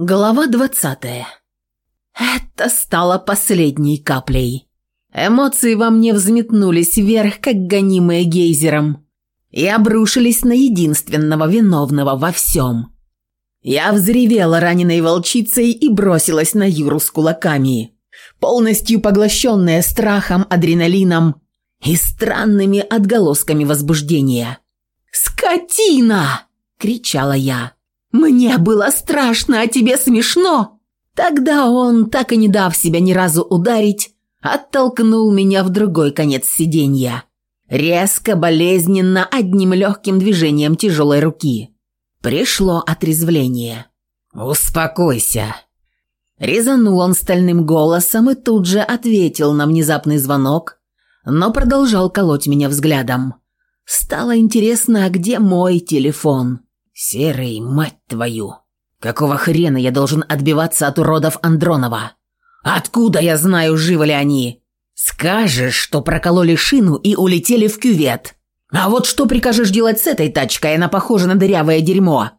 Глава двадцатая. Это стало последней каплей. Эмоции во мне взметнулись вверх, как гонимые гейзером, и обрушились на единственного виновного во всем. Я взревела раненой волчицей и бросилась на Юру с кулаками, полностью поглощенная страхом, адреналином и странными отголосками возбуждения. «Скотина!» – кричала я. Мне было страшно, а тебе смешно. Тогда он, так и не дав себя ни разу ударить, оттолкнул меня в другой конец сиденья. Резко, болезненно, одним легким движением тяжелой руки. Пришло отрезвление. «Успокойся!» Резанул он стальным голосом и тут же ответил на внезапный звонок, но продолжал колоть меня взглядом. Стало интересно, а где мой телефон? Серый, мать твою! Какого хрена я должен отбиваться от уродов Андронова? Откуда я знаю, живы ли они? Скажешь, что прокололи шину и улетели в кювет. А вот что прикажешь делать с этой тачкой, она похожа на дырявое дерьмо.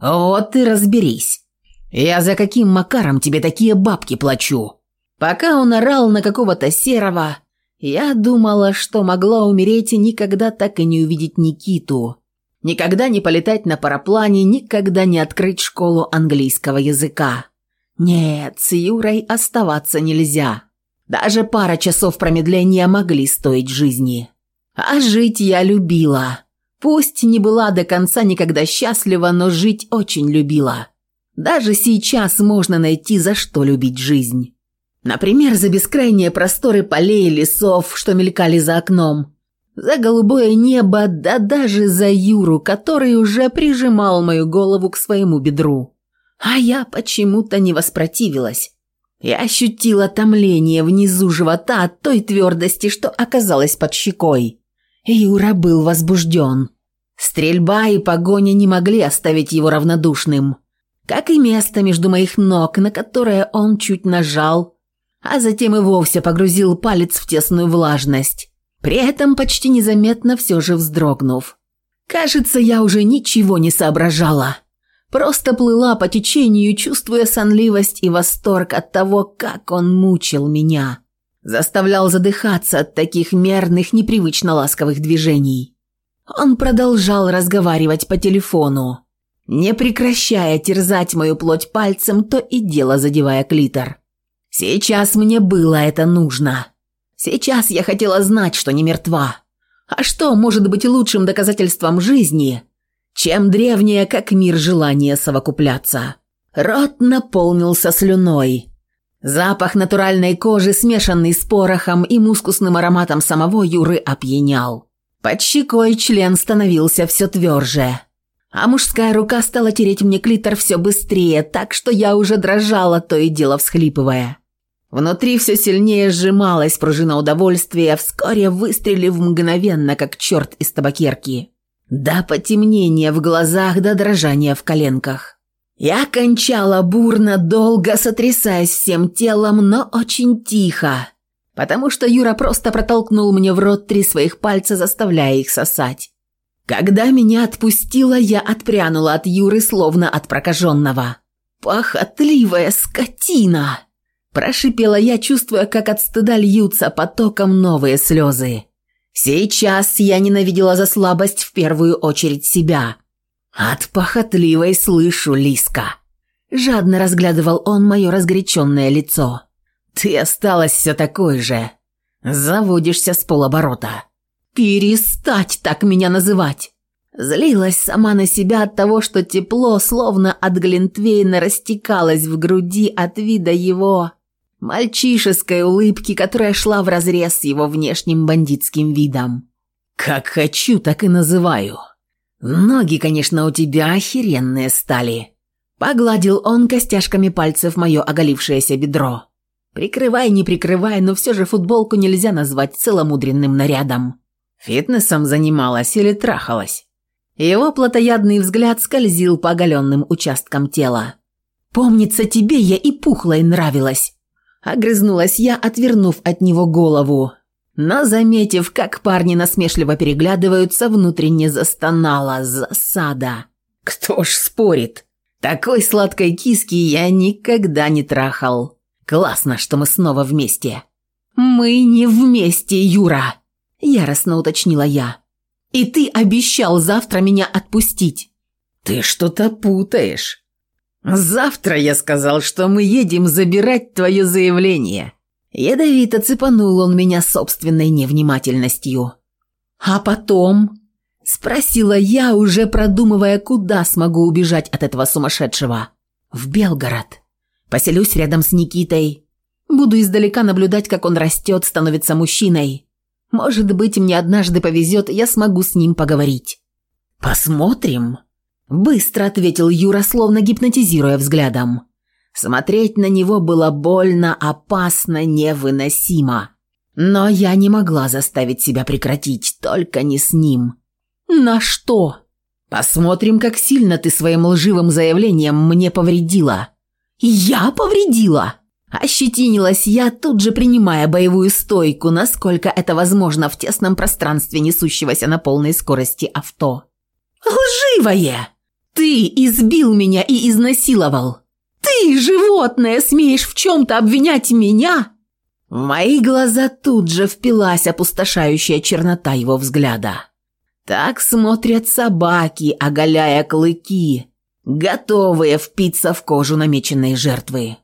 Вот ты разберись. Я за каким макаром тебе такие бабки плачу? Пока он орал на какого-то серого, я думала, что могла умереть и никогда так и не увидеть Никиту никогда не полетать на параплане, никогда не открыть школу английского языка. Нет, с Юрой оставаться нельзя. Даже пара часов промедления могли стоить жизни. А жить я любила. Пусть не была до конца никогда счастлива, но жить очень любила. Даже сейчас можно найти, за что любить жизнь. Например, за бескрайние просторы полей и лесов, что мелькали за окном – за голубое небо, да даже за Юру, который уже прижимал мою голову к своему бедру. А я почему-то не воспротивилась. Я ощутила томление внизу живота от той твердости, что оказалась под щекой. Юра был возбужден. Стрельба и погоня не могли оставить его равнодушным. Как и место между моих ног, на которое он чуть нажал, а затем и вовсе погрузил палец в тесную влажность. При этом почти незаметно все же вздрогнув. Кажется, я уже ничего не соображала. Просто плыла по течению, чувствуя сонливость и восторг от того, как он мучил меня. Заставлял задыхаться от таких мерных, непривычно ласковых движений. Он продолжал разговаривать по телефону, не прекращая терзать мою плоть пальцем, то и дело задевая клитор. «Сейчас мне было это нужно». Сейчас я хотела знать, что не мертва. А что может быть лучшим доказательством жизни, чем древнее, как мир, желание совокупляться? Рот наполнился слюной. Запах натуральной кожи, смешанный с порохом и мускусным ароматом самого Юры, опьянял. Под щекой член становился все тверже. А мужская рука стала тереть мне клитор все быстрее, так что я уже дрожала, то и дело всхлипывая. Внутри все сильнее сжималась пружина удовольствия, а вскоре выстрелив мгновенно, как черт из табакерки. До потемнения в глазах, до дрожания в коленках. Я кончала бурно, долго, сотрясаясь всем телом, но очень тихо, потому что Юра просто протолкнул мне в рот три своих пальца, заставляя их сосать. Когда меня отпустило, я отпрянула от Юры, словно от прокаженного. «Похотливая скотина!» Прошипела я, чувствуя, как от стыда льются потоком новые слезы. Сейчас я ненавидела за слабость в первую очередь себя. От похотливой слышу, Лиска. Жадно разглядывал он мое разгоряченное лицо. Ты осталась все такой же. Заводишься с полоборота. Перестать так меня называть. Злилась сама на себя от того, что тепло, словно от Глинтвейна, растекалось в груди от вида его мальчишеской улыбки, которая шла вразрез с его внешним бандитским видом. «Как хочу, так и называю. Ноги, конечно, у тебя охеренные стали». Погладил он костяшками пальцев мое оголившееся бедро. Прикрывай, не прикрывай, но все же футболку нельзя назвать целомудренным нарядом. Фитнесом занималась или трахалась. Его плотоядный взгляд скользил по оголенным участкам тела. «Помнится тебе, я и пухлой нравилась. Огрызнулась я, отвернув от него голову. Но, заметив, как парни насмешливо переглядываются, внутренне застонала засада. «Кто ж спорит? Такой сладкой киски я никогда не трахал. Классно, что мы снова вместе». «Мы не вместе, Юра!» – яростно уточнила я. «И ты обещал завтра меня отпустить». «Ты что-то путаешь. «Завтра я сказал, что мы едем забирать твое заявление». Ядовито цепанул он меня собственной невнимательностью. «А потом?» – спросила я, уже продумывая, куда смогу убежать от этого сумасшедшего. «В Белгород. Поселюсь рядом с Никитой. Буду издалека наблюдать, как он растет, становится мужчиной. Может быть, мне однажды повезет, я смогу с ним поговорить». «Посмотрим», Быстро ответил Юра, словно гипнотизируя взглядом. Смотреть на него было больно, опасно, невыносимо. Но я не могла заставить себя прекратить, только не с ним. «На что?» «Посмотрим, как сильно ты своим лживым заявлением мне повредила». «Я повредила?» Ощетинилась я, тут же принимая боевую стойку, насколько это возможно в тесном пространстве несущегося на полной скорости авто. «Лживое!» Ты избил меня и изнасиловал. Ты, животное, смеешь в чем-то обвинять меня? В мои глаза тут же впилась опустошающая чернота его взгляда. Так смотрят собаки, оголяя клыки, готовые впиться в кожу намеченной жертвы.